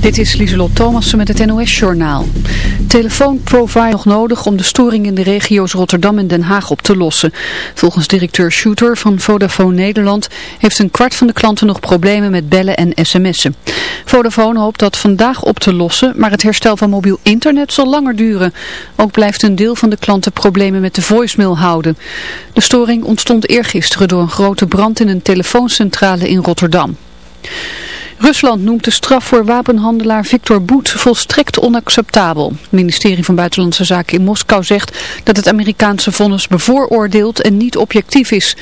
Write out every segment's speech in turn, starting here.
Dit is Lieselot Thomassen met het NOS-journaal. Telefoonprovider nog nodig om de storing in de regio's Rotterdam en Den Haag op te lossen. Volgens directeur Shooter van Vodafone Nederland heeft een kwart van de klanten nog problemen met bellen en sms'en. Vodafone hoopt dat vandaag op te lossen, maar het herstel van mobiel internet zal langer duren. Ook blijft een deel van de klanten problemen met de voicemail houden. De storing ontstond eergisteren door een grote brand in een telefooncentrale in Rotterdam. Rusland noemt de straf voor wapenhandelaar Victor Boet volstrekt onacceptabel. Het ministerie van Buitenlandse Zaken in Moskou zegt dat het Amerikaanse vonnis bevooroordeeld en niet objectief is.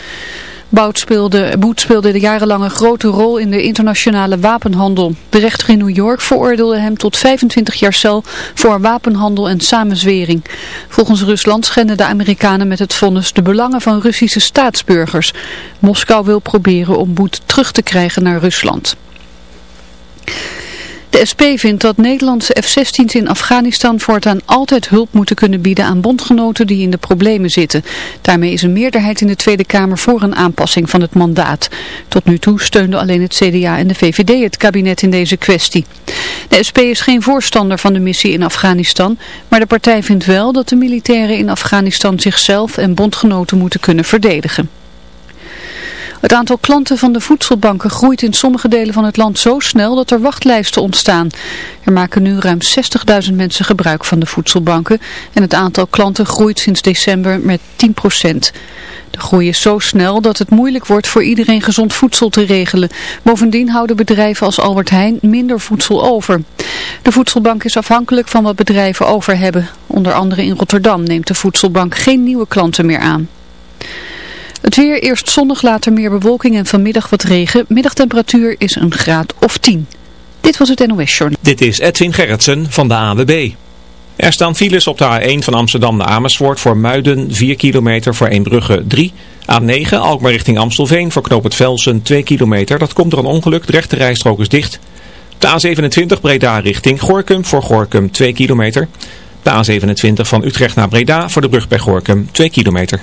Bout speelde, Boet speelde de jarenlang een grote rol in de internationale wapenhandel. De rechter in New York veroordeelde hem tot 25 jaar cel voor wapenhandel en samenzwering. Volgens Rusland schenden de Amerikanen met het vonnis de belangen van Russische staatsburgers. Moskou wil proberen om Boet terug te krijgen naar Rusland. De SP vindt dat Nederlandse F-16's in Afghanistan voortaan altijd hulp moeten kunnen bieden aan bondgenoten die in de problemen zitten. Daarmee is een meerderheid in de Tweede Kamer voor een aanpassing van het mandaat. Tot nu toe steunde alleen het CDA en de VVD het kabinet in deze kwestie. De SP is geen voorstander van de missie in Afghanistan, maar de partij vindt wel dat de militairen in Afghanistan zichzelf en bondgenoten moeten kunnen verdedigen. Het aantal klanten van de voedselbanken groeit in sommige delen van het land zo snel dat er wachtlijsten ontstaan. Er maken nu ruim 60.000 mensen gebruik van de voedselbanken en het aantal klanten groeit sinds december met 10%. De groei is zo snel dat het moeilijk wordt voor iedereen gezond voedsel te regelen. Bovendien houden bedrijven als Albert Heijn minder voedsel over. De voedselbank is afhankelijk van wat bedrijven over hebben. Onder andere in Rotterdam neemt de voedselbank geen nieuwe klanten meer aan. Het weer eerst zonnig, later meer bewolking en vanmiddag wat regen. Middagtemperatuur is een graad of 10. Dit was het NOS Journal. Dit is Edwin Gerritsen van de AWB. Er staan files op de A1 van Amsterdam naar Amersfoort voor Muiden 4 kilometer voor Eembrugge 3. A9 Alkmaar richting Amstelveen voor Knoop het Velsen 2 kilometer. Dat komt door een ongeluk, de rechte rijstrook is dicht. De A27 Breda richting Gorkum voor Gorkum 2 kilometer. De A27 van Utrecht naar Breda voor de brug bij Gorkum 2 kilometer.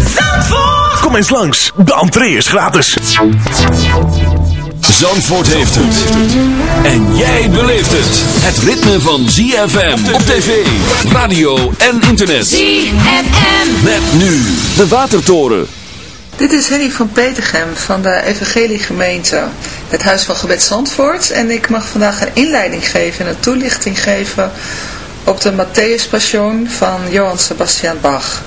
Zandvoort. Kom eens langs, de entree is gratis. Zandvoort heeft het. En jij beleeft het. Het ritme van ZFM op tv, radio en internet. ZFM. Met nu de Watertoren. Dit is Henny van Petergem van de Evangeliegemeente, het Huis van Gebed Zandvoort. En ik mag vandaag een inleiding geven en een toelichting geven op de Matthäus Passion van Johann Sebastian Bach.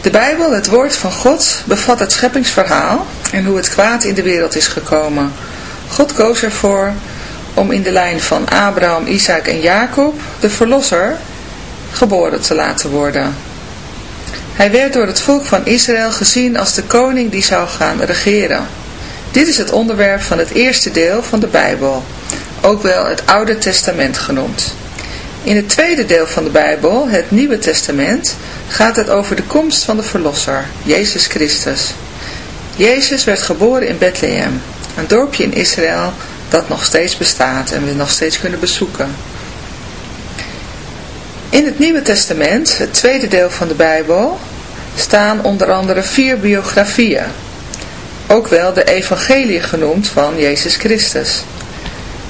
De Bijbel, het woord van God, bevat het scheppingsverhaal en hoe het kwaad in de wereld is gekomen. God koos ervoor om in de lijn van Abraham, Isaac en Jacob de verlosser geboren te laten worden. Hij werd door het volk van Israël gezien als de koning die zou gaan regeren. Dit is het onderwerp van het eerste deel van de Bijbel, ook wel het Oude Testament genoemd. In het tweede deel van de Bijbel, het Nieuwe Testament, gaat het over de komst van de Verlosser, Jezus Christus. Jezus werd geboren in Bethlehem, een dorpje in Israël dat nog steeds bestaat en we nog steeds kunnen bezoeken. In het Nieuwe Testament, het tweede deel van de Bijbel, staan onder andere vier biografieën, ook wel de evangelie genoemd van Jezus Christus.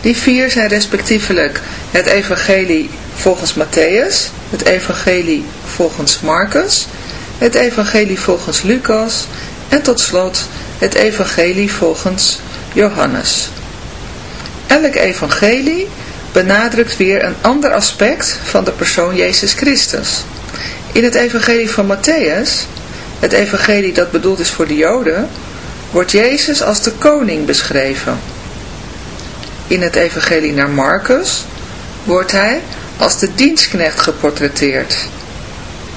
Die vier zijn respectievelijk het evangelie volgens Matthäus, het evangelie volgens Marcus, het evangelie volgens Lucas en tot slot het evangelie volgens Johannes. Elk evangelie benadrukt weer een ander aspect van de persoon Jezus Christus. In het evangelie van Matthäus, het evangelie dat bedoeld is voor de Joden, wordt Jezus als de koning beschreven. In het evangelie naar Marcus wordt hij als de dienstknecht geportretteerd.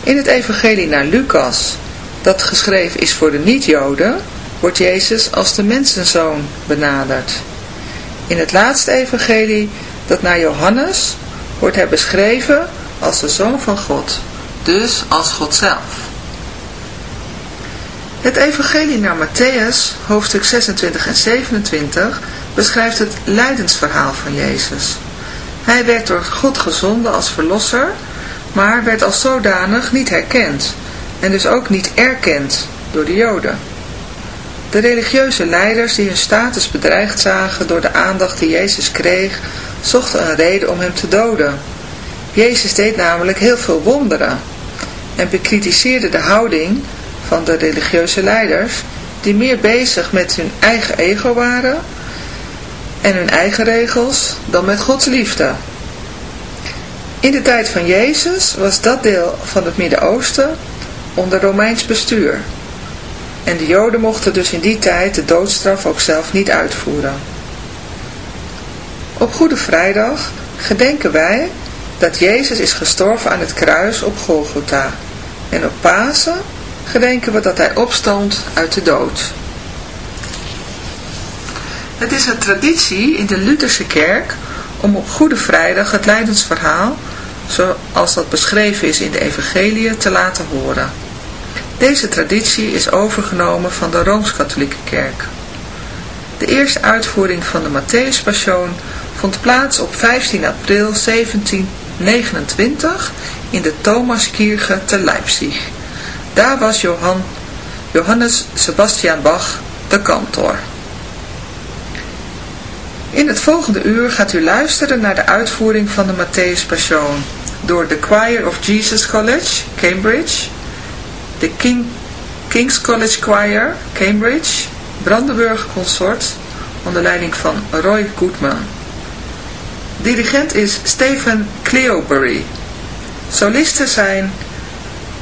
In het evangelie naar Lucas, dat geschreven is voor de niet-Joden, wordt Jezus als de mensenzoon benaderd. In het laatste evangelie, dat naar Johannes, wordt hij beschreven als de Zoon van God, dus als God zelf. Het evangelie naar Matthäus, hoofdstuk 26 en 27, beschrijft het lijdensverhaal van Jezus. Hij werd door God gezonden als verlosser, maar werd als zodanig niet herkend en dus ook niet erkend door de Joden. De religieuze leiders die hun status bedreigd zagen door de aandacht die Jezus kreeg, zochten een reden om hem te doden. Jezus deed namelijk heel veel wonderen en bekritiseerde de houding van de religieuze leiders die meer bezig met hun eigen ego waren en hun eigen regels dan met Gods liefde. In de tijd van Jezus was dat deel van het Midden-Oosten onder Romeins bestuur. En de Joden mochten dus in die tijd de doodstraf ook zelf niet uitvoeren. Op Goede Vrijdag gedenken wij dat Jezus is gestorven aan het kruis op Golgotha. En op Pasen gedenken we dat hij opstond uit de dood. Het is een traditie in de Lutherse kerk om op Goede Vrijdag het lijdensverhaal, zoals dat beschreven is in de Evangelie, te laten horen. Deze traditie is overgenomen van de Rooms-Katholieke Kerk. De eerste uitvoering van de Matthäus Passion vond plaats op 15 april 1729 in de Thomaskirche te Leipzig. Daar was Johan, Johannes Sebastian Bach de kantor. In het volgende uur gaat u luisteren naar de uitvoering van de Matthäus Passion door de Choir of Jesus College, Cambridge, de King, King's College Choir, Cambridge, Brandenburg Consort, onder leiding van Roy Goodman. Dirigent is Stephen Cleobury. Solisten zijn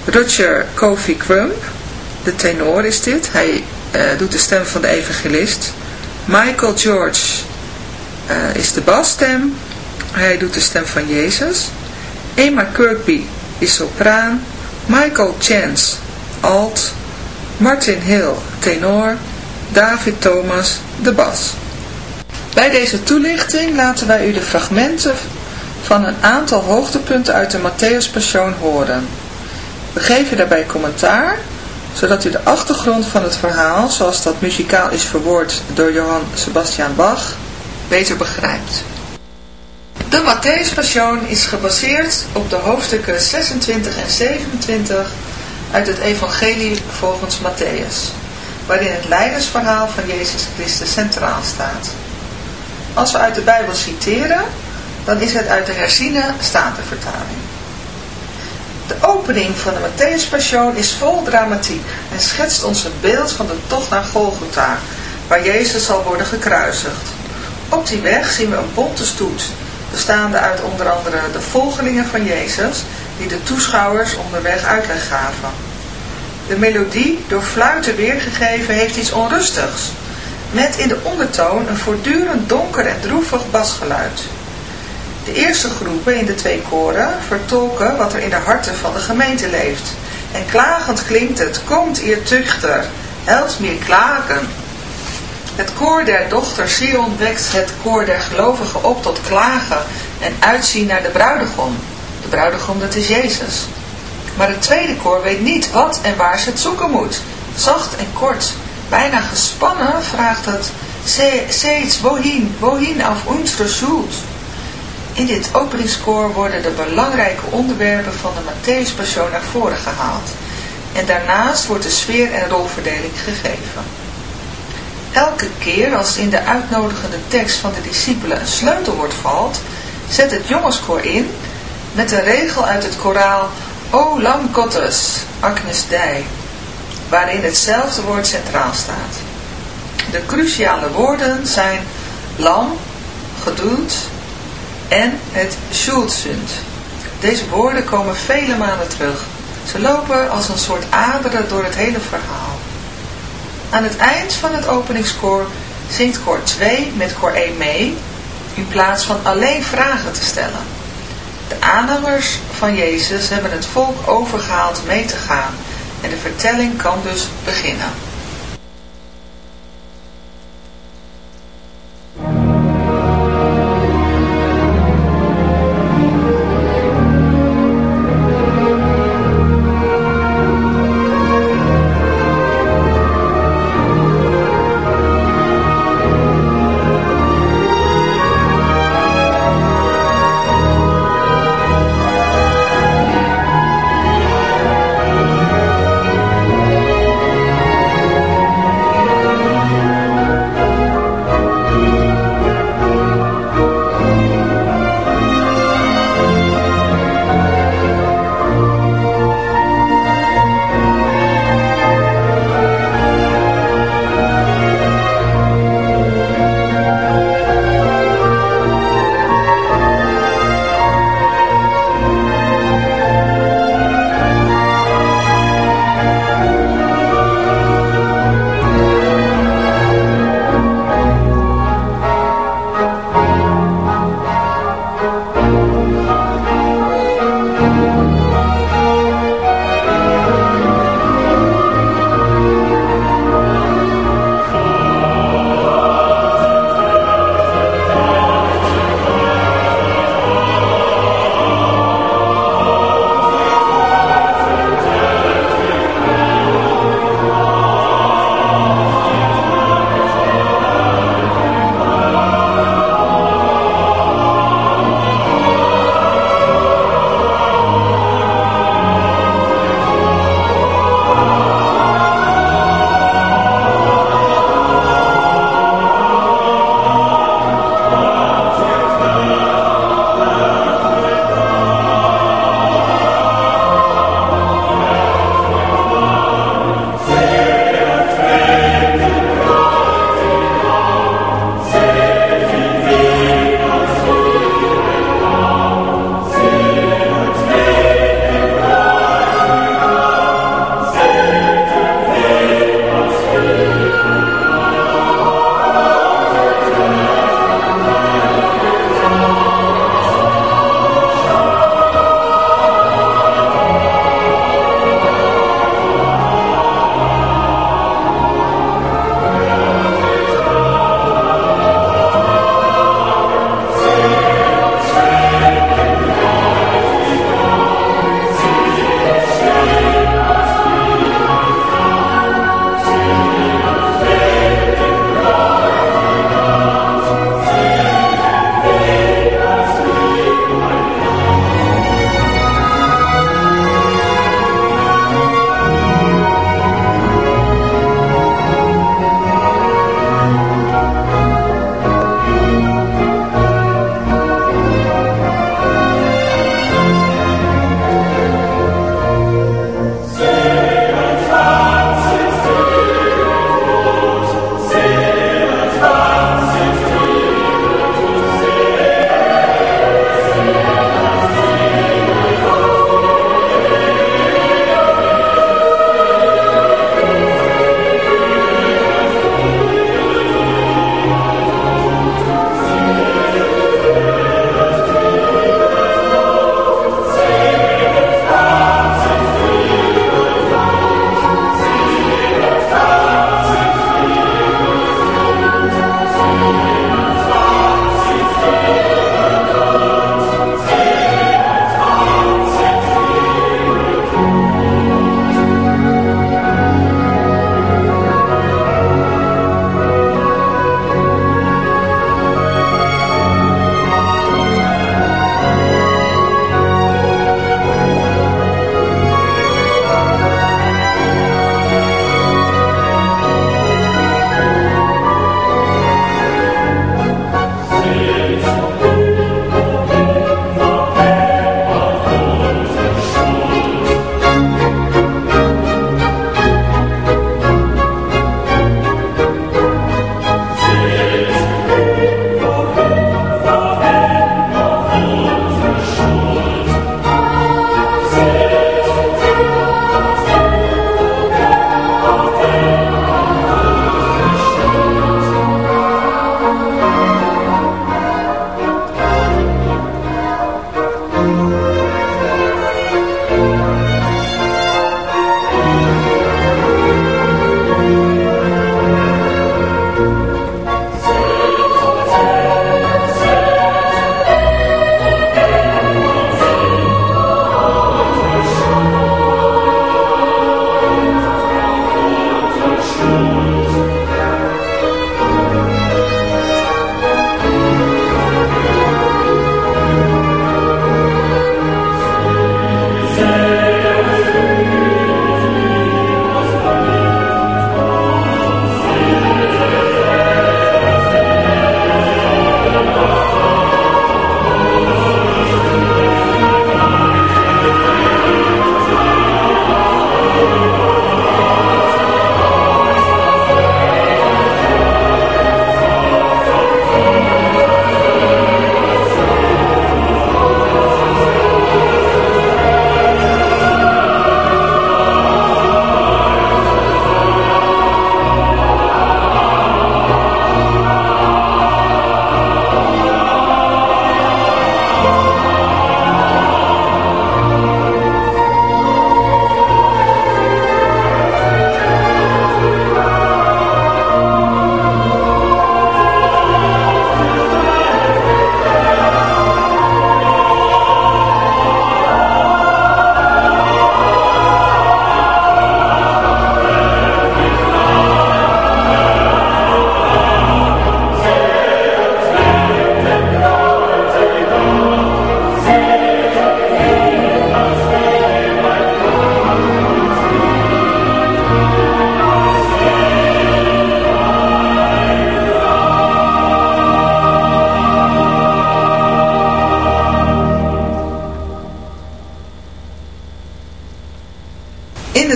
Roger Kofi Crump, de tenor is dit, hij uh, doet de stem van de evangelist. Michael George uh, is de basstem, hij doet de stem van Jezus. Emma Kirkby is sopraan, Michael Chance alt, Martin Hill tenor, David Thomas de bas. Bij deze toelichting laten wij u de fragmenten van een aantal hoogtepunten uit de Matthäus horen. We geven daarbij commentaar, zodat u de achtergrond van het verhaal, zoals dat muzikaal is verwoord door Johann Sebastian Bach, beter begrijpt. De Matthäus Passion is gebaseerd op de hoofdstukken 26 en 27 uit het Evangelie volgens Matthäus, waarin het leidersverhaal van Jezus Christus centraal staat. Als we uit de Bijbel citeren, dan is het uit de herziene statenvertaling. De opening van de Matthäus Passion is vol dramatiek en schetst ons een beeld van de tocht naar Golgotha, waar Jezus zal worden gekruisigd. Op die weg zien we een bonte stoet, bestaande uit onder andere de volgelingen van Jezus, die de toeschouwers onderweg uitleg gaven. De melodie, door fluiten weergegeven, heeft iets onrustigs, met in de ondertoon een voortdurend donker en droevig basgeluid. De eerste groepen in de twee koren vertolken wat er in de harten van de gemeente leeft. En klagend klinkt het, komt hier tuchter, helpt meer klagen. Het koor der dochter Sion wekt het koor der gelovigen op tot klagen en uitzien naar de bruidegom. De bruidegom, dat is Jezus. Maar het tweede koor weet niet wat en waar ze het zoeken moet. Zacht en kort, bijna gespannen, vraagt het Seets wohin, wohin auf unsere Schuld. In dit openingskoor worden de belangrijke onderwerpen van de Matthäus Passion naar voren gehaald. En daarnaast wordt de sfeer en rolverdeling gegeven. Elke keer als in de uitnodigende tekst van de discipelen een sleutelwoord valt, zet het jongenskoor in met een regel uit het koraal O lam Gottes, Agnes Dei, waarin hetzelfde woord centraal staat. De cruciale woorden zijn lam, geduld, en het Schulzund. Deze woorden komen vele malen terug. Ze lopen als een soort aderen door het hele verhaal. Aan het eind van het openingskoor zingt koor 2 met koor 1 mee, in plaats van alleen vragen te stellen. De aanhangers van Jezus hebben het volk overgehaald mee te gaan en de vertelling kan dus beginnen.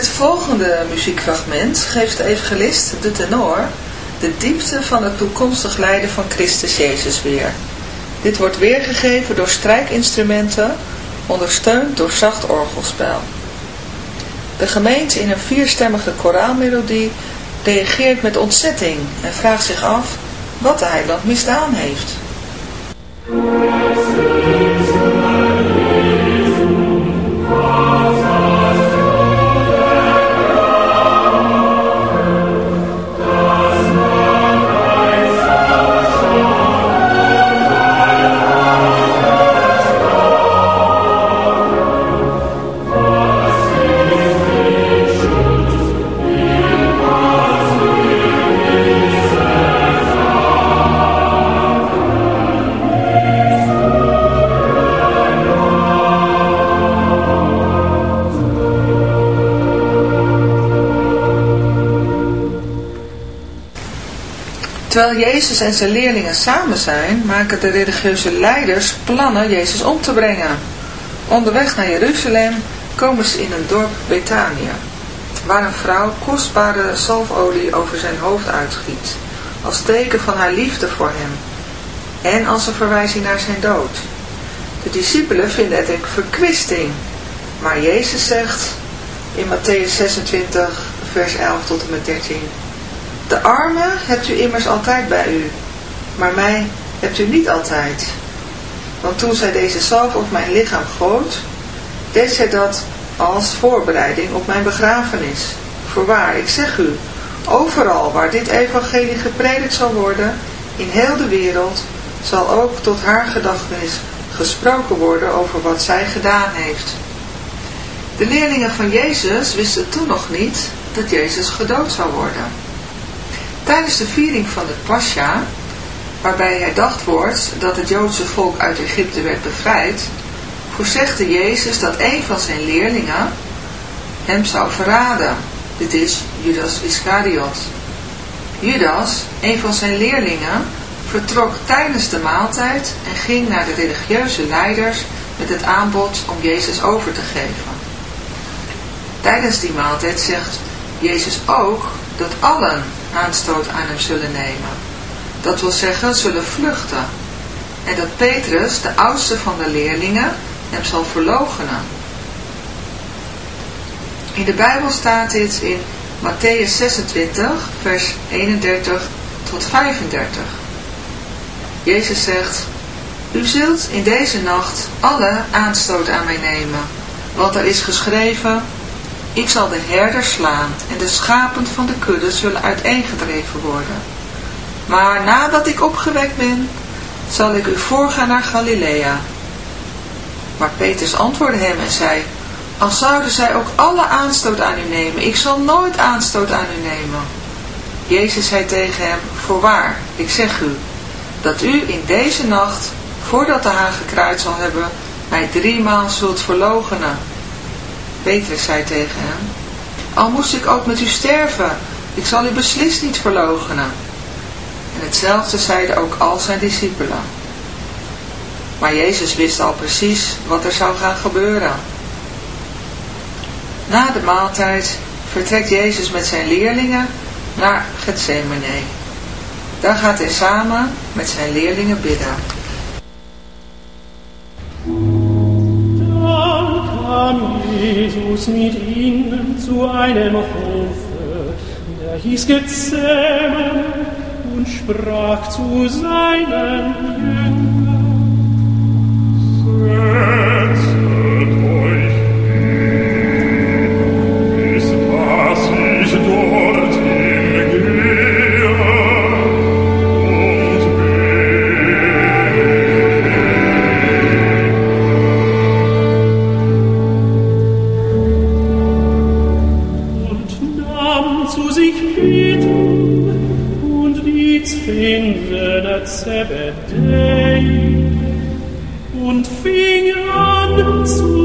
Het volgende muziekfragment geeft de evangelist, de tenor, de diepte van het toekomstig lijden van Christus Jezus weer. Dit wordt weergegeven door strijkinstrumenten, ondersteund door zacht orgelspel. De gemeente in een vierstemmige koraalmelodie reageert met ontzetting en vraagt zich af wat de heiland misdaan heeft. Terwijl Jezus en zijn leerlingen samen zijn, maken de religieuze leiders plannen Jezus om te brengen. Onderweg naar Jeruzalem komen ze in een dorp Betanië, waar een vrouw kostbare zalfolie over zijn hoofd uitgiet, als teken van haar liefde voor hem en als een verwijzing naar zijn dood. De discipelen vinden het een verkwisting, maar Jezus zegt in Matthäus 26 vers 11 tot en met 13... De armen hebt u immers altijd bij u, maar mij hebt u niet altijd. Want toen zij deze zalf op mijn lichaam goot, deed zij dat als voorbereiding op mijn begrafenis. Voorwaar, ik zeg u, overal waar dit evangelie gepredikt zal worden, in heel de wereld, zal ook tot haar gedachtenis gesproken worden over wat zij gedaan heeft. De leerlingen van Jezus wisten toen nog niet dat Jezus gedood zou worden. Tijdens de viering van de Pascha, waarbij herdacht wordt dat het Joodse volk uit Egypte werd bevrijd, voorzegde Jezus dat een van zijn leerlingen hem zou verraden. Dit is Judas Iscariot. Judas, een van zijn leerlingen, vertrok tijdens de maaltijd en ging naar de religieuze leiders met het aanbod om Jezus over te geven. Tijdens die maaltijd zegt Jezus ook dat allen aanstoot aan hem zullen nemen. Dat wil zeggen, zullen vluchten. En dat Petrus, de oudste van de leerlingen, hem zal verloochenen. In de Bijbel staat dit in Matthäus 26, vers 31 tot 35. Jezus zegt, U zult in deze nacht alle aanstoot aan mij nemen, want er is geschreven, ik zal de herder slaan en de schapen van de kudde zullen uiteengedreven worden. Maar nadat ik opgewekt ben, zal ik u voorgaan naar Galilea. Maar Petrus antwoordde hem en zei, al zouden zij ook alle aanstoot aan u nemen, ik zal nooit aanstoot aan u nemen. Jezus zei tegen hem, voorwaar, ik zeg u, dat u in deze nacht, voordat de haan gekruid zal hebben, mij driemaal zult verloochenen. Petrus zei tegen hem, al moest ik ook met u sterven, ik zal u beslist niet verloochenen. En hetzelfde zeiden ook al zijn discipelen. Maar Jezus wist al precies wat er zou gaan gebeuren. Na de maaltijd vertrekt Jezus met zijn leerlingen naar Gethsemane. Daar gaat hij samen met zijn leerlingen bidden. Kam Jesus mit ihnen zu einem Hofe, der hieß Gethsemane, und sprach zu seinen Jüngern, Setzet euch hin, bis dass ich dorthin Insel erzählt und fing an zu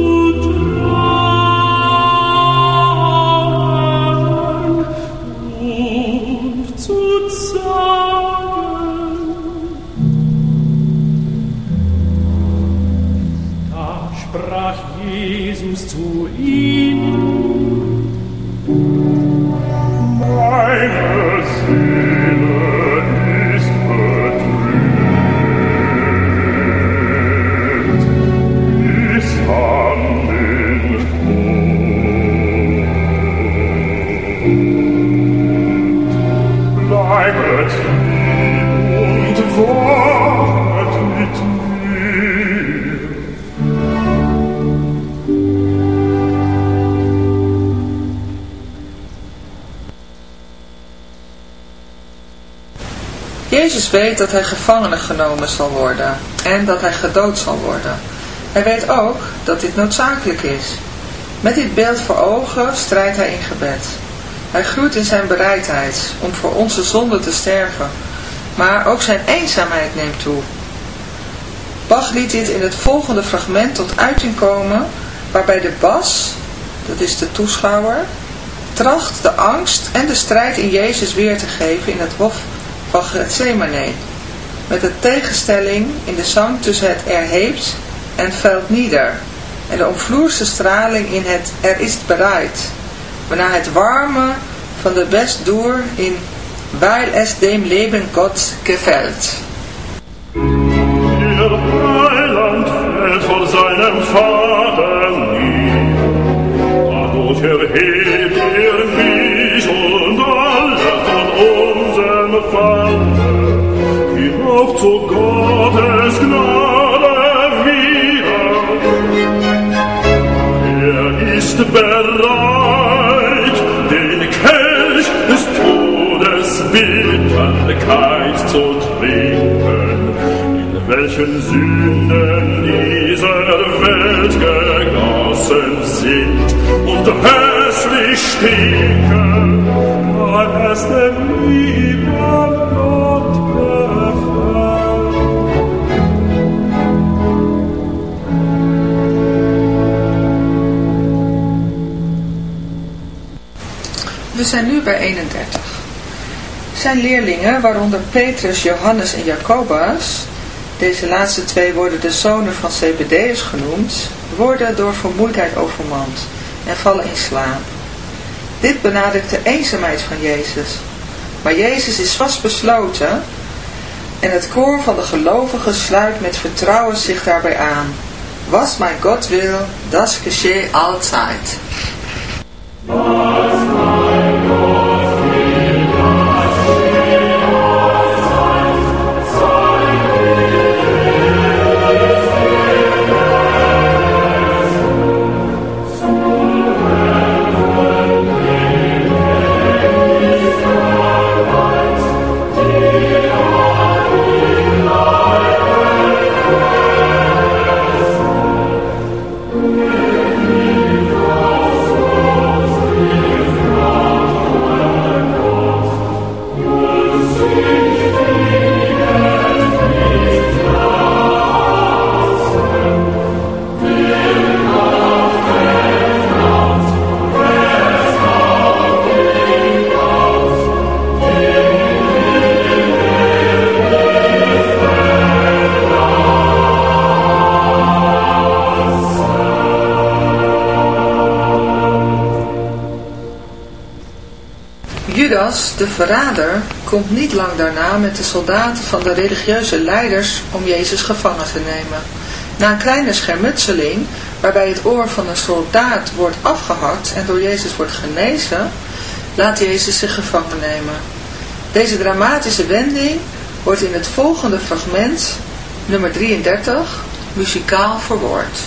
Weet dat hij gevangen genomen zal worden en dat hij gedood zal worden. Hij weet ook dat dit noodzakelijk is. Met dit beeld voor ogen strijdt hij in gebed. Hij groeit in zijn bereidheid om voor onze zonde te sterven, maar ook zijn eenzaamheid neemt toe. Bach liet dit in het volgende fragment tot uiting komen, waarbij de bas, dat is de toeschouwer, tracht de angst en de strijd in Jezus weer te geven in het hof van Gethsemane, met de tegenstelling in de zang tussen het erheept en veld nieder, en de omvloerse straling in het er is bereid, waarna het warme van de best door in weil es dem Leben Gott gefällt. Vor seinem Vater nieder, dadurch erhebt er unserem Fall, hinauf zu Gottes Gnade wieder. Er ist bereit, den Kelch des Todes Bitterkeit zu trinken, in welchen Sünden dieser Welt gegossen sind und hässlich stinken, weil es dem lieben We zijn nu bij 31. Zijn leerlingen, waaronder Petrus, Johannes en Jacobus, deze laatste twee worden de zonen van Zebedeus genoemd, worden door vermoeidheid overmand en vallen in slaap. Dit benadrukt de eenzaamheid van Jezus. Maar Jezus is vastbesloten en het koor van de gelovigen sluit met vertrouwen zich daarbij aan. Was mijn God wil, das geschehe altijd. De verrader, komt niet lang daarna met de soldaten van de religieuze leiders om Jezus gevangen te nemen. Na een kleine schermutseling, waarbij het oor van een soldaat wordt afgehakt en door Jezus wordt genezen, laat Jezus zich gevangen nemen. Deze dramatische wending wordt in het volgende fragment, nummer 33, muzikaal verwoord.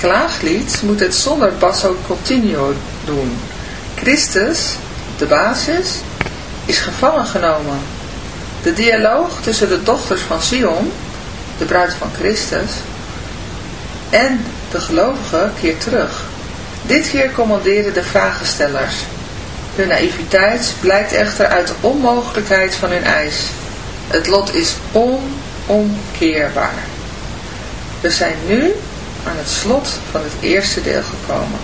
Klaaglied moet het zonder basso continuo doen. Christus, de basis, is gevangen genomen. De dialoog tussen de dochters van Sion, de bruid van Christus, en de gelovigen keert terug. Dit keer commanderen de vragenstellers. Hun naïviteit blijkt echter uit de onmogelijkheid van hun eis. Het lot is onomkeerbaar. We zijn nu aan het slot van het eerste deel gekomen.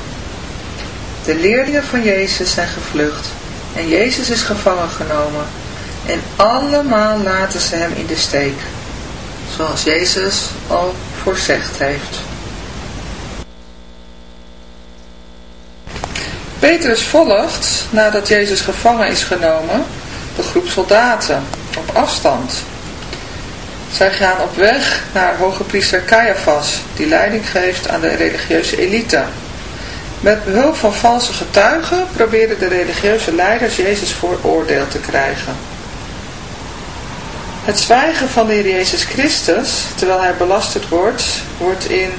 De leerlingen van Jezus zijn gevlucht en Jezus is gevangen genomen en allemaal laten ze hem in de steek, zoals Jezus al voorzegd heeft. Petrus volgt, nadat Jezus gevangen is genomen, de groep soldaten op afstand. Zij gaan op weg naar hoge priester Caiaphas, die leiding geeft aan de religieuze elite. Met behulp van valse getuigen proberen de religieuze leiders Jezus voor oordeel te krijgen. Het zwijgen van de Heer Jezus Christus, terwijl hij belasterd wordt, wordt in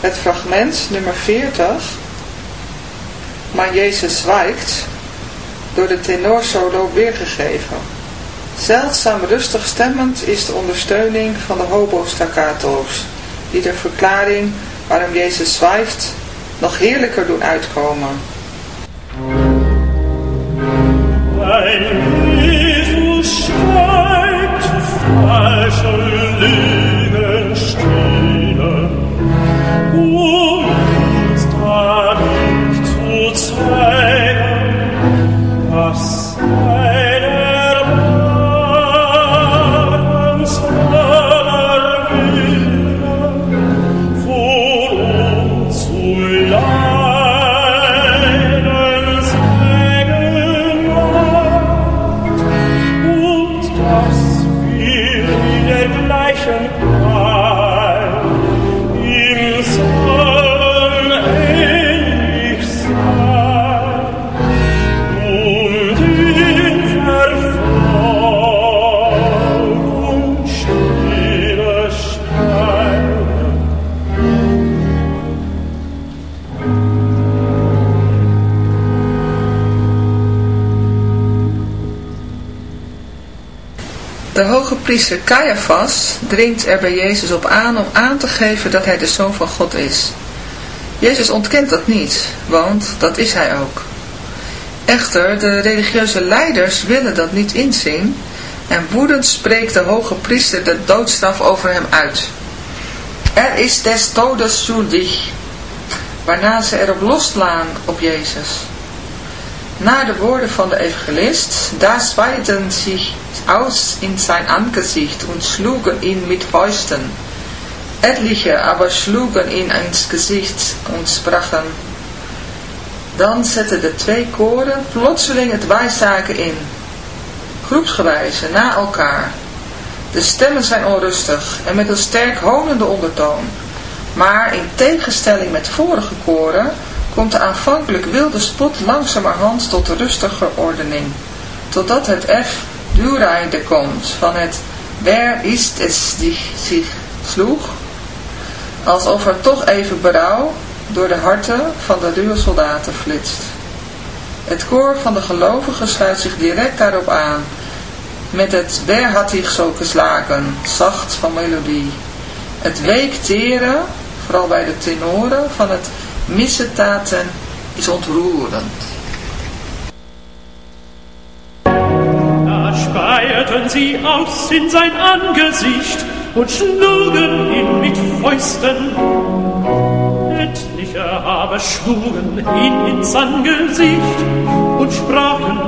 het fragment nummer 40, maar Jezus zwijgt, door de tenorsolo weergegeven. Zeldzaam rustig stemmend is de ondersteuning van de hobo-staccato's, die de verklaring waarom Jezus zwijgt nog heerlijker doen uitkomen. Lügen priester Caiaphas dringt er bij Jezus op aan om aan te geven dat hij de Zoon van God is. Jezus ontkent dat niet, want dat is hij ook. Echter, de religieuze leiders willen dat niet inzien en woedend spreekt de hoge priester de doodstraf over hem uit. Er is des todes schuldig, waarna ze erop loslaan op Jezus. Na de woorden van de evangelist, da zweiten sich aus in sein Angesicht und schlugen ihn mit Fäusten. Etliche aber schlugen ihn ins Gesicht und sprachen. Dan zetten de twee koren plotseling het wijszaken in. Groepsgewijze, na elkaar. De stemmen zijn onrustig en met een sterk honende ondertoon. Maar in tegenstelling met vorige koren komt de aanvankelijk wilde spot langzamerhand tot rustige ordening, totdat het F Duraide komt van het Wer ist es die zich sloeg? Alsof er toch even berouw door de harten van de ruwe soldaten flitst. Het koor van de gelovigen sluit zich direct daarop aan, met het Wer had zich zo geslagen, zacht van melodie. Het week teren, vooral bij de tenoren, van het missetaten is ontroerend. Da speierten sie aus in sein Angesicht und schlugen ihn mit Fäusten. Etliche aber schlugen ihn ins Angesicht und sprachen,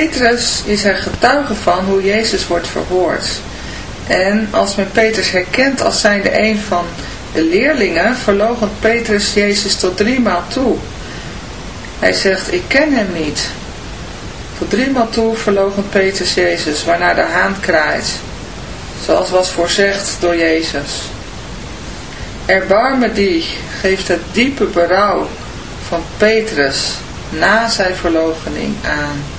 Petrus is er getuige van hoe Jezus wordt verhoord. En als men Petrus herkent als zijnde een van de leerlingen, verloochent Petrus Jezus tot driemaal toe. Hij zegt, ik ken hem niet. Tot driemaal toe verloochent Petrus Jezus, waarna de haan kraait. Zoals was voorzegd door Jezus. Erbarme die geeft het diepe berouw van Petrus na zijn verloochening aan.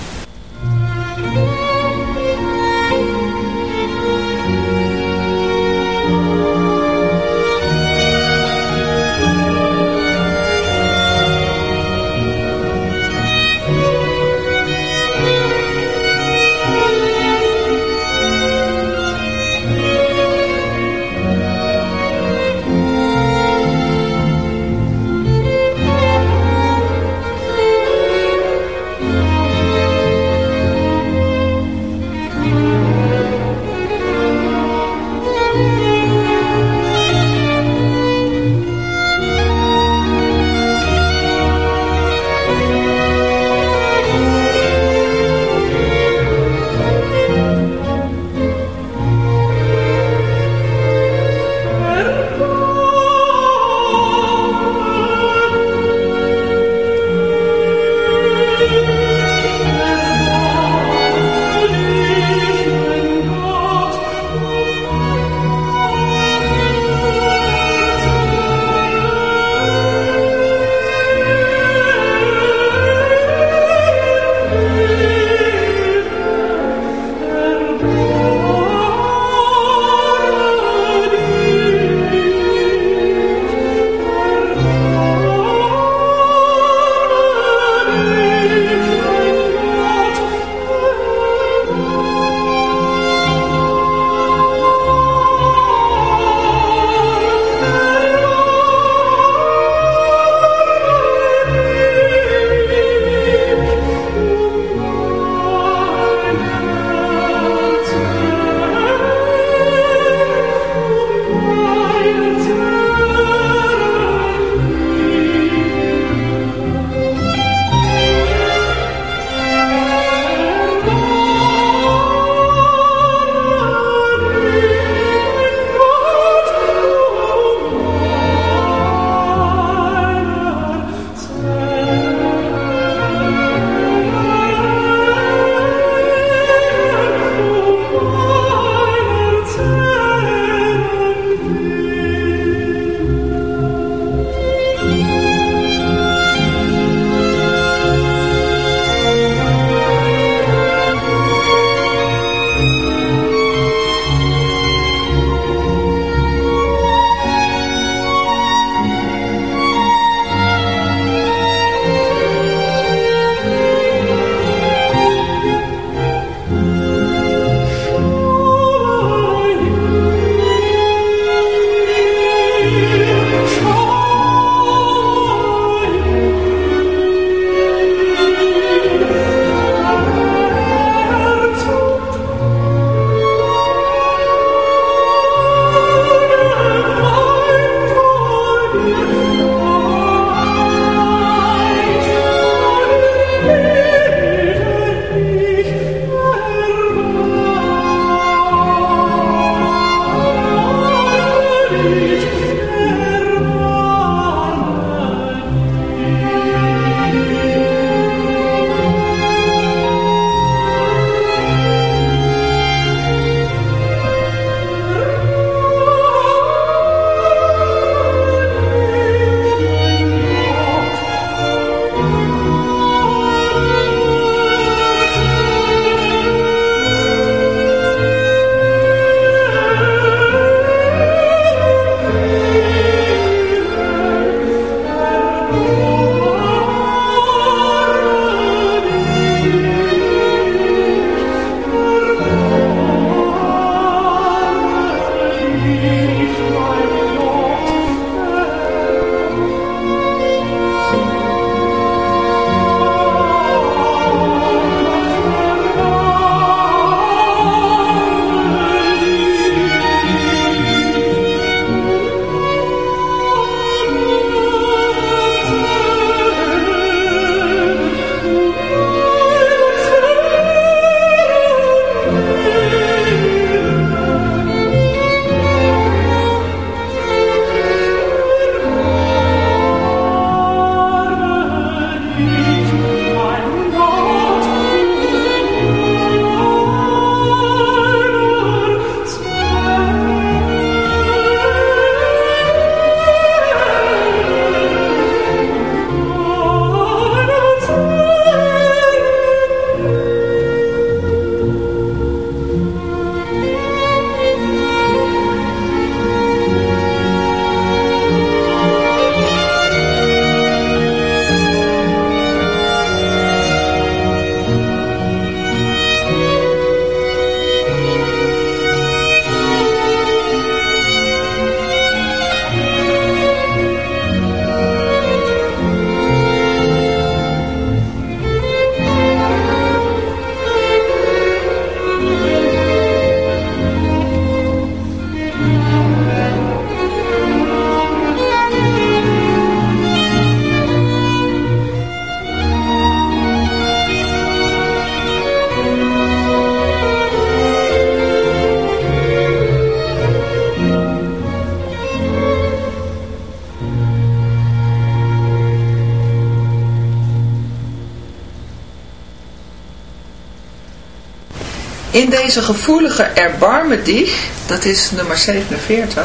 In deze gevoelige erbarme dich, dat is nummer 47,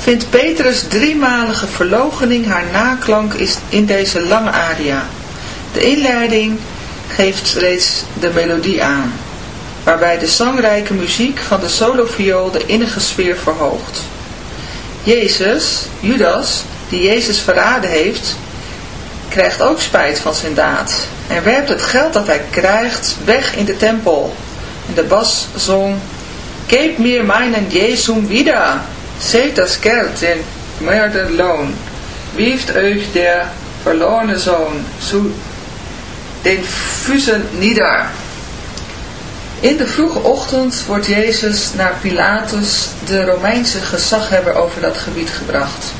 vindt Petrus driemalige verlogening haar naklank is in deze lange aria. De inleiding geeft reeds de melodie aan, waarbij de zangrijke muziek van de soloviool de innige sfeer verhoogt. Jezus, Judas, die Jezus verraden heeft, krijgt ook spijt van zijn daad en werpt het geld dat hij krijgt weg in de tempel. De bas zong, Geef mir meinen Jesum wieder, seht das Geld in Mörderlohn, wieft euch der verlorene Zoon zu den Füßen nieder. In de vroege ochtend wordt Jezus naar Pilatus, de Romeinse gezaghebber over dat gebied, gebracht.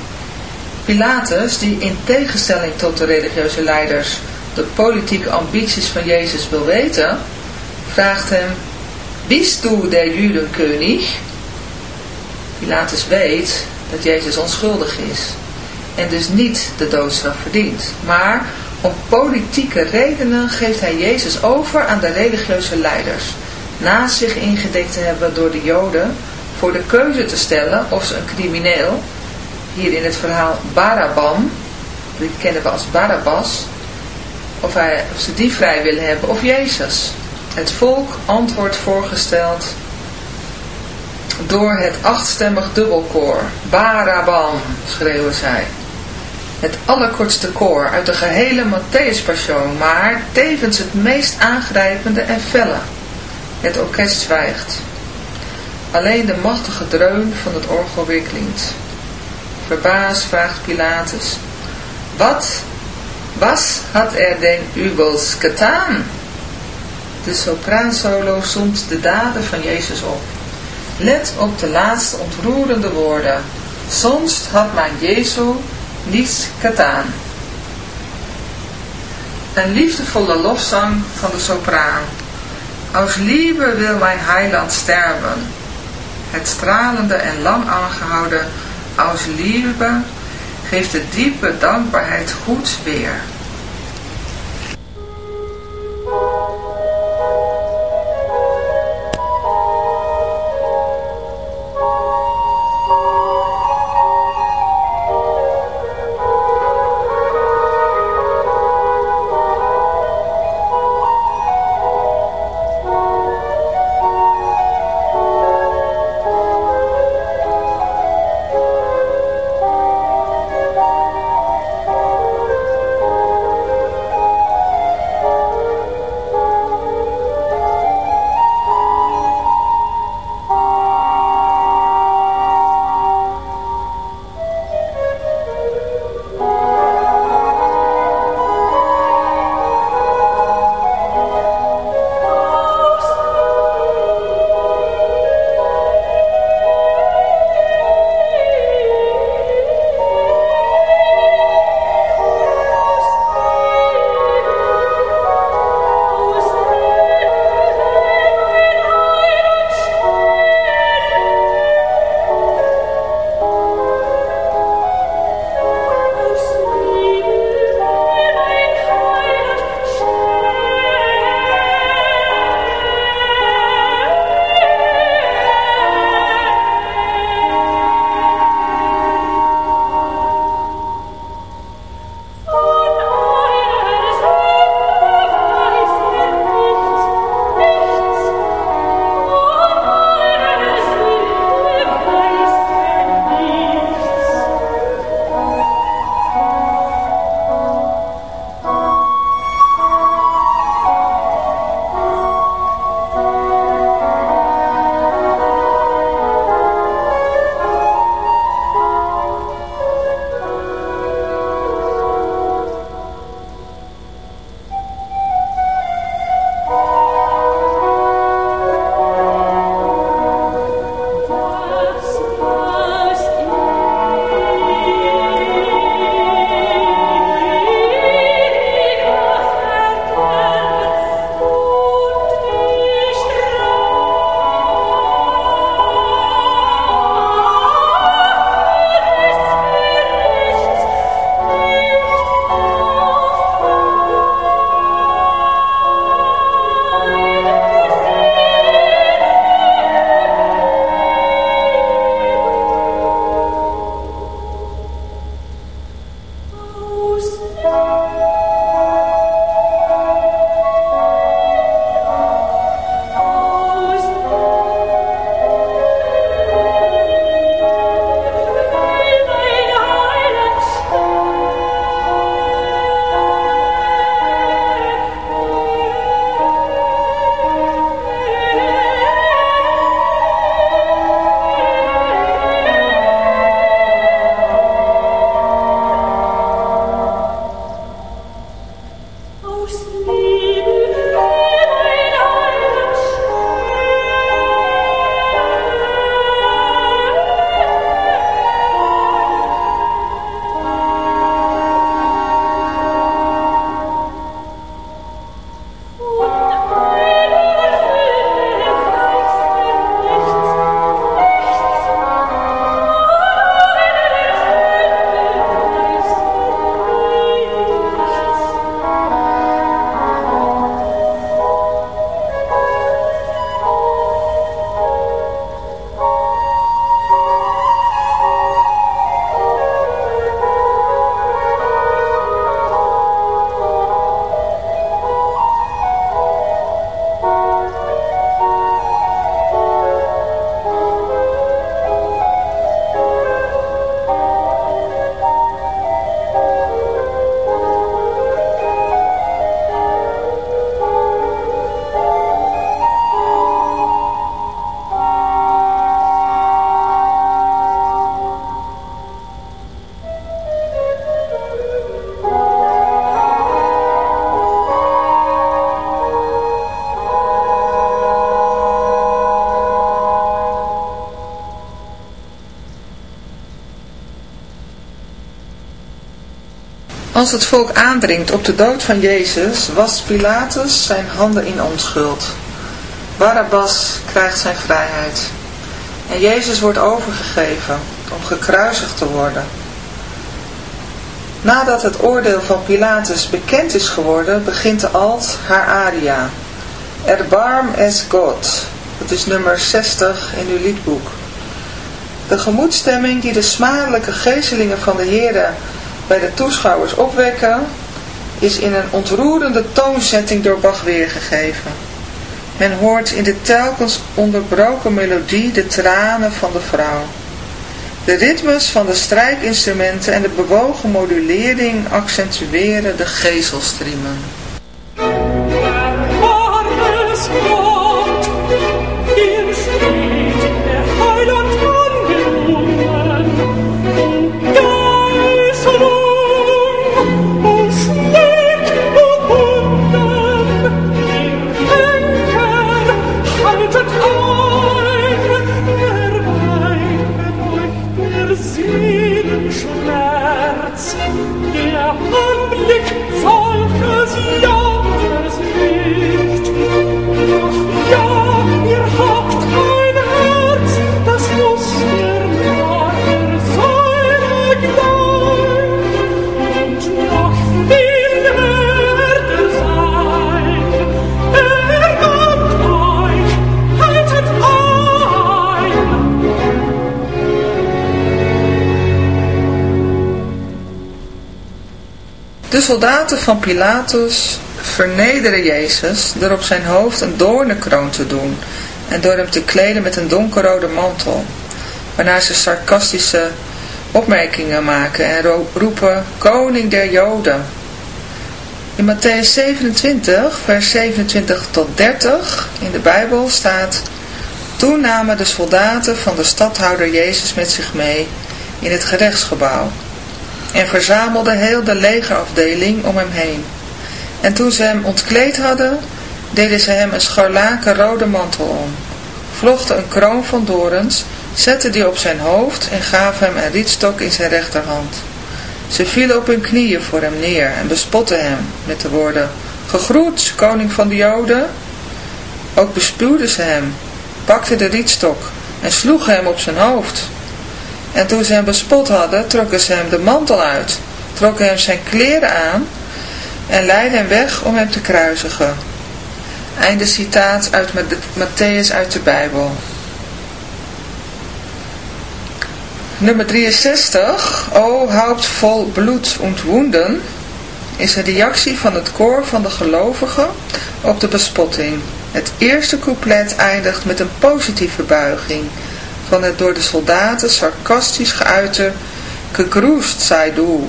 Pilatus, die in tegenstelling tot de religieuze leiders de politieke ambities van Jezus wil weten, vraagt hem, Bist du der Judenkönig? Pilatus weet dat Jezus onschuldig is en dus niet de doodstraf verdient. Maar om politieke redenen geeft hij Jezus over aan de religieuze leiders, naast zich ingedekt te hebben door de Joden, voor de keuze te stellen of ze een crimineel, hier in het verhaal Barabbam, die kennen we als Barabbas, of, hij, of ze die vrij willen hebben of Jezus. Het volk antwoordt voorgesteld door het achtstemmig dubbelkoor. Barabbam, schreeuwen zij. Het allerkortste koor uit de gehele Matthäus-passion, maar tevens het meest aangrijpende en felle. Het orkest zwijgt. Alleen de machtige dreun van het orgel weer klinkt. Verbaasd vraagt Pilatus, wat, was had er den Übels gedaan? De sopraansolo somt de daden van Jezus op. Let op de laatste ontroerende woorden. Sonst had mijn Jezus niets gedaan. Een liefdevolle lofzang van de sopraan. Als lieve wil mijn heiland sterven. Het stralende en lang aangehouden als lieve geeft de diepe dankbaarheid goed weer. Als het volk aandringt op de dood van Jezus, wast Pilatus zijn handen in onschuld. Barabbas krijgt zijn vrijheid. En Jezus wordt overgegeven om gekruisigd te worden. Nadat het oordeel van Pilatus bekend is geworden, begint de alt haar aria. Erbarm es God. Dat is nummer 60 in uw liedboek. De gemoedstemming die de smadelijke gezelingen van de heren bij de toeschouwers opwekken, is in een ontroerende toonzetting door Bach weergegeven. Men hoort in de telkens onderbroken melodie de tranen van de vrouw. De ritmes van de strijkinstrumenten en de bewogen modulering accentueren de gezelstriemen. De soldaten van Pilatus vernederen Jezus door op zijn hoofd een doornenkroon te doen en door hem te kleden met een donkerrode mantel, waarna ze sarcastische opmerkingen maken en ro- roepen, koning der Joden. In Matthäus 27, vers 27 tot 30 in de Bijbel staat, toen namen de soldaten van de stadhouder Jezus met zich mee in het gerechtsgebouw en verzamelde heel de legerafdeling om hem heen. En toen ze hem ontkleed hadden, deden ze hem een scharlaken rode mantel om, vlochten een kroon van dorens, zetten die op zijn hoofd en gaven hem een rietstok in zijn rechterhand. Ze vielen op hun knieën voor hem neer en bespotten hem met de woorden, gegroet, koning van de Joden. Ook bespuwden ze hem, pakten de rietstok en sloegen hem op zijn hoofd. En toen ze hem bespot hadden, trokken ze hem de mantel uit, trokken hem zijn kleren aan en leidden hem weg om hem te kruisigen. Einde citaat uit Matthäus uit de Bijbel. Nummer 63, O haupt vol bloed und wonden, is een reactie van het koor van de gelovigen op de bespotting. Het eerste couplet eindigt met een positieve buiging van het door de soldaten sarcastisch geuite gekroest zij doe.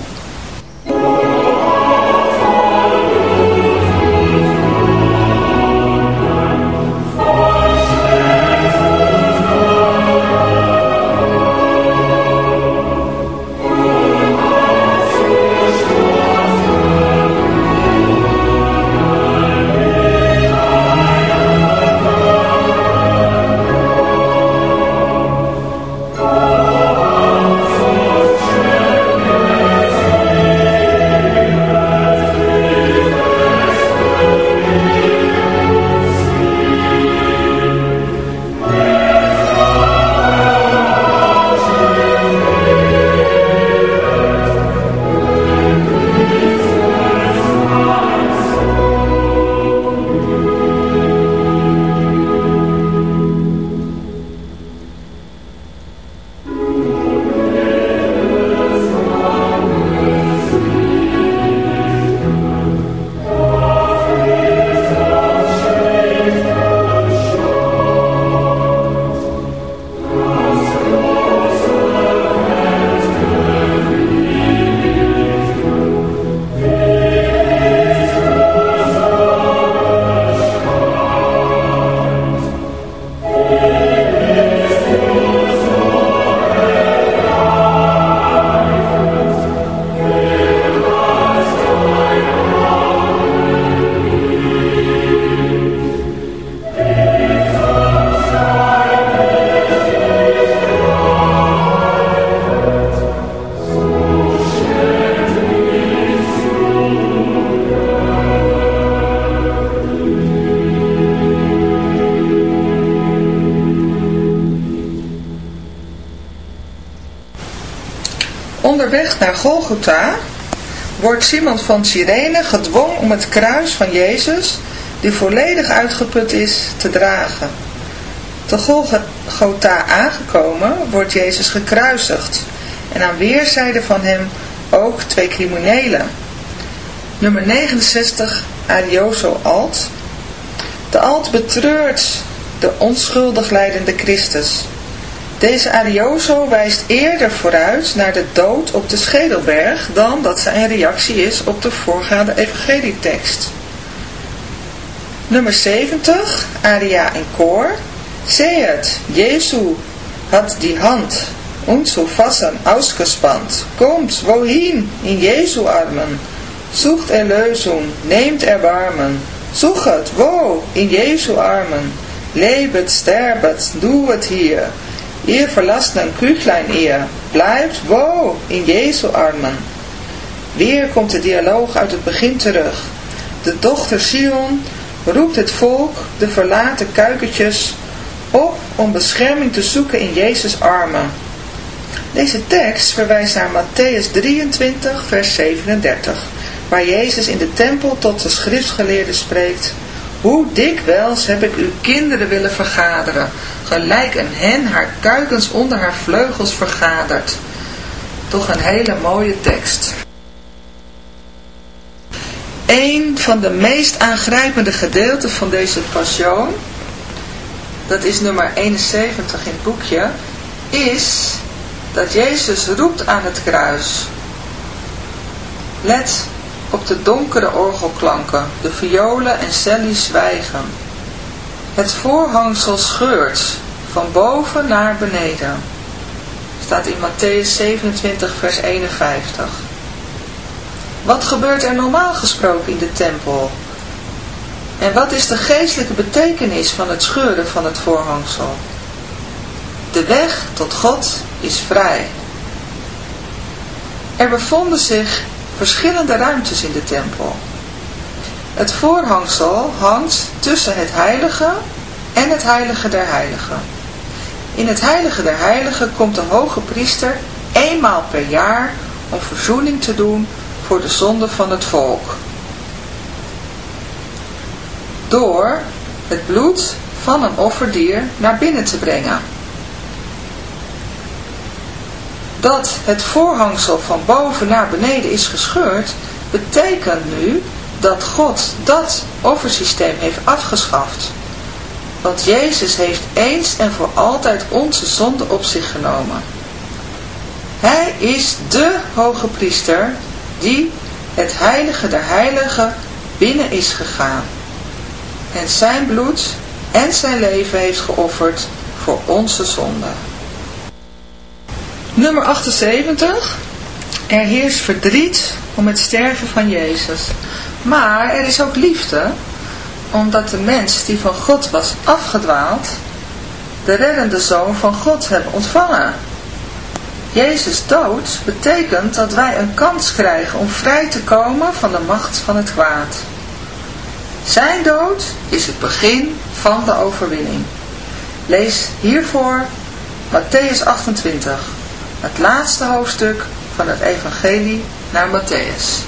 Golgotha wordt Simon van Cyrene gedwongen om het kruis van Jezus, die volledig uitgeput is, te dragen. Te Golgotha aangekomen wordt Jezus gekruisigd en aan weerszijden van hem ook twee criminelen. Nummer 69, Arioso Alt. De Alt betreurt de onschuldig leidende Christus. Deze Arioso wijst eerder vooruit naar de dood op de Schedelberg dan dat zijn reactie is op de voorgaande evangelietekst. Nummer 70, aria en koor. Sehet, Jesu had die Hand und so fassen ausgespannt. Kommt, wohin, in Jesu Armen. Sucht Erlösung, nehmt Erbarmen. Suchet, wo, in Jesu Armen. Lebet, sterbet, doet hier. Ihr verlassenen Küchlein ihr. Blijft, wo, in Jesu Armen. Weer komt de dialoog uit het begin terug. De dochter Sion roept het volk, de verlaten kuikentjes, op om bescherming te zoeken in Jezus' armen. Deze tekst verwijst naar Matthäus 23, vers 37, waar Jezus in de tempel tot de schriftgeleerden spreekt. Hoe dikwijls heb ik uw kinderen willen vergaderen, gelijk een hen haar kuikens onder haar vleugels vergadert. Toch een hele mooie tekst. Een van de meest aangrijpende gedeelten van deze passion, dat is nummer 71 in het boekje, is dat Jezus roept aan het kruis. Let op de donkere orgelklanken, de violen en cellies zwijgen. Het voorhangsel scheurt, van boven naar beneden. Staat in Matthäus 27 vers 51. Wat gebeurt er normaal gesproken in de tempel? En wat is de geestelijke betekenis van het scheuren van het voorhangsel? De weg tot God is vrij. Er bevonden zich verschillende ruimtes in de tempel. Het voorhangsel hangt tussen het heilige en het heilige der heiligen. In het heilige der heiligen komt de hoge priester eenmaal per jaar om verzoening te doen voor de zonde van het volk. Door het bloed van een offerdier naar binnen te brengen. Dat het voorhangsel van boven naar beneden is gescheurd, betekent nu dat God dat offersysteem heeft afgeschaft. Want Jezus heeft eens en voor altijd onze zonde op zich genomen. Hij is de hoge priester die het heilige der heiligen binnen is gegaan. En zijn bloed en zijn leven heeft geofferd voor onze zonde. Nummer 78. Er heerst verdriet om het sterven van Jezus. Maar er is ook liefde, omdat de mens die van God was afgedwaald, de reddende Zoon van God hebben ontvangen. Jezus dood betekent dat wij een kans krijgen om vrij te komen van de macht van het kwaad. Zijn dood is het begin van de overwinning. Lees hiervoor Matthäus 28, het laatste hoofdstuk van het evangelie naar Matthäus.